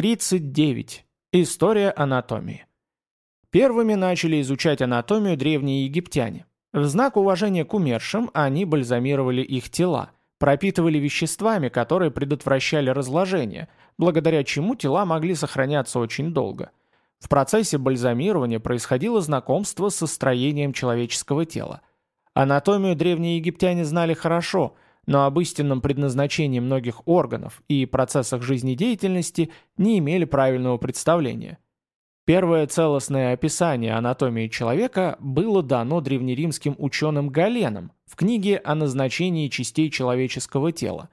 39. История анатомии. Первыми начали изучать анатомию древние египтяне. В знак уважения к умершим они бальзамировали их тела, пропитывали веществами, которые предотвращали разложение, благодаря чему тела могли сохраняться очень долго. В процессе бальзамирования происходило знакомство со строением человеческого тела. Анатомию древние египтяне знали хорошо – но об истинном предназначении многих органов и процессах жизнедеятельности не имели правильного представления. Первое целостное описание анатомии человека было дано древнеримским ученым Галеном в книге о назначении частей человеческого тела.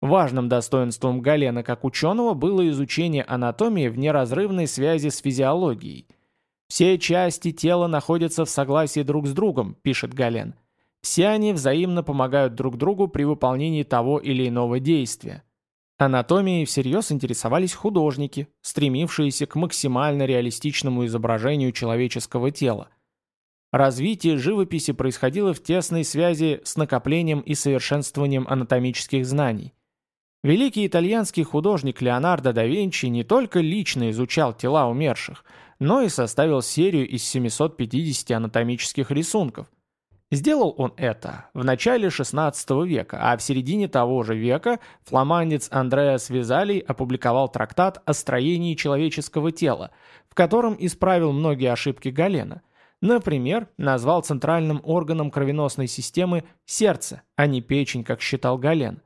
Важным достоинством Галена как ученого было изучение анатомии в неразрывной связи с физиологией. «Все части тела находятся в согласии друг с другом», – пишет Гален – все они взаимно помогают друг другу при выполнении того или иного действия. Анатомией всерьез интересовались художники, стремившиеся к максимально реалистичному изображению человеческого тела. Развитие живописи происходило в тесной связи с накоплением и совершенствованием анатомических знаний. Великий итальянский художник Леонардо да Винчи не только лично изучал тела умерших, но и составил серию из 750 анатомических рисунков – Сделал он это в начале XVI века, а в середине того же века фламандец Андреас Визалий опубликовал трактат о строении человеческого тела, в котором исправил многие ошибки Галена. Например, назвал центральным органом кровеносной системы сердце, а не печень, как считал Гален.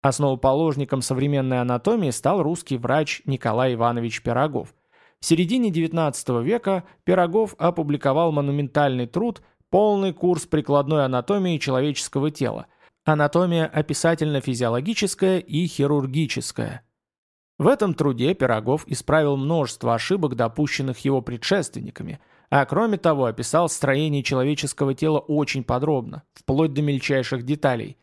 Основоположником современной анатомии стал русский врач Николай Иванович Пирогов. В середине XIX века Пирогов опубликовал монументальный труд Полный курс прикладной анатомии человеческого тела. Анатомия описательно-физиологическая и хирургическая. В этом труде Пирогов исправил множество ошибок, допущенных его предшественниками, а кроме того описал строение человеческого тела очень подробно, вплоть до мельчайших деталей.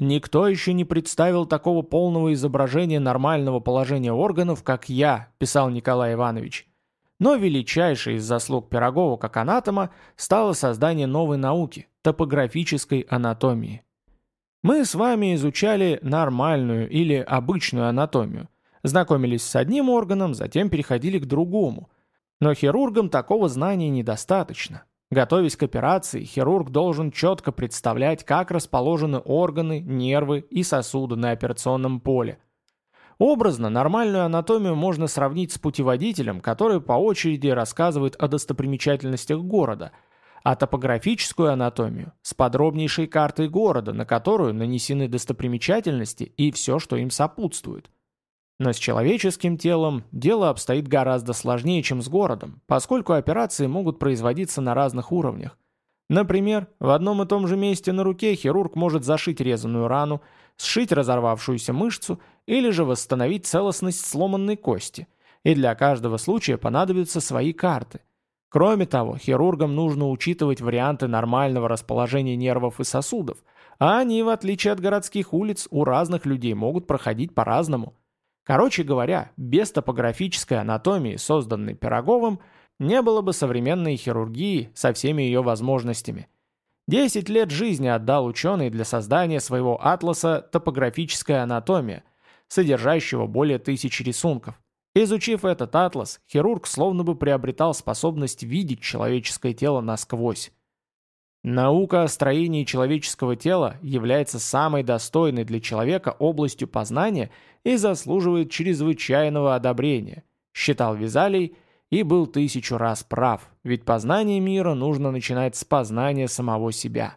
«Никто еще не представил такого полного изображения нормального положения органов, как я», писал Николай Иванович. Но величайшей из заслуг Пирогова как анатома стало создание новой науки – топографической анатомии. Мы с вами изучали нормальную или обычную анатомию, знакомились с одним органом, затем переходили к другому. Но хирургам такого знания недостаточно. Готовясь к операции, хирург должен четко представлять, как расположены органы, нервы и сосуды на операционном поле – Образно, нормальную анатомию можно сравнить с путеводителем, который по очереди рассказывает о достопримечательностях города, а топографическую анатомию с подробнейшей картой города, на которую нанесены достопримечательности и все, что им сопутствует. Но с человеческим телом дело обстоит гораздо сложнее, чем с городом, поскольку операции могут производиться на разных уровнях. Например, в одном и том же месте на руке хирург может зашить резаную рану, сшить разорвавшуюся мышцу или же восстановить целостность сломанной кости. И для каждого случая понадобятся свои карты. Кроме того, хирургам нужно учитывать варианты нормального расположения нервов и сосудов, а они, в отличие от городских улиц, у разных людей могут проходить по-разному. Короче говоря, без топографической анатомии, созданной Пироговым, не было бы современной хирургии со всеми ее возможностями. Десять лет жизни отдал ученый для создания своего атласа «Топографическая анатомия», содержащего более тысячи рисунков. Изучив этот атлас, хирург словно бы приобретал способность видеть человеческое тело насквозь. Наука о строении человеческого тела является самой достойной для человека областью познания и заслуживает чрезвычайного одобрения, считал Визалий и был тысячу раз прав, ведь познание мира нужно начинать с познания самого себя.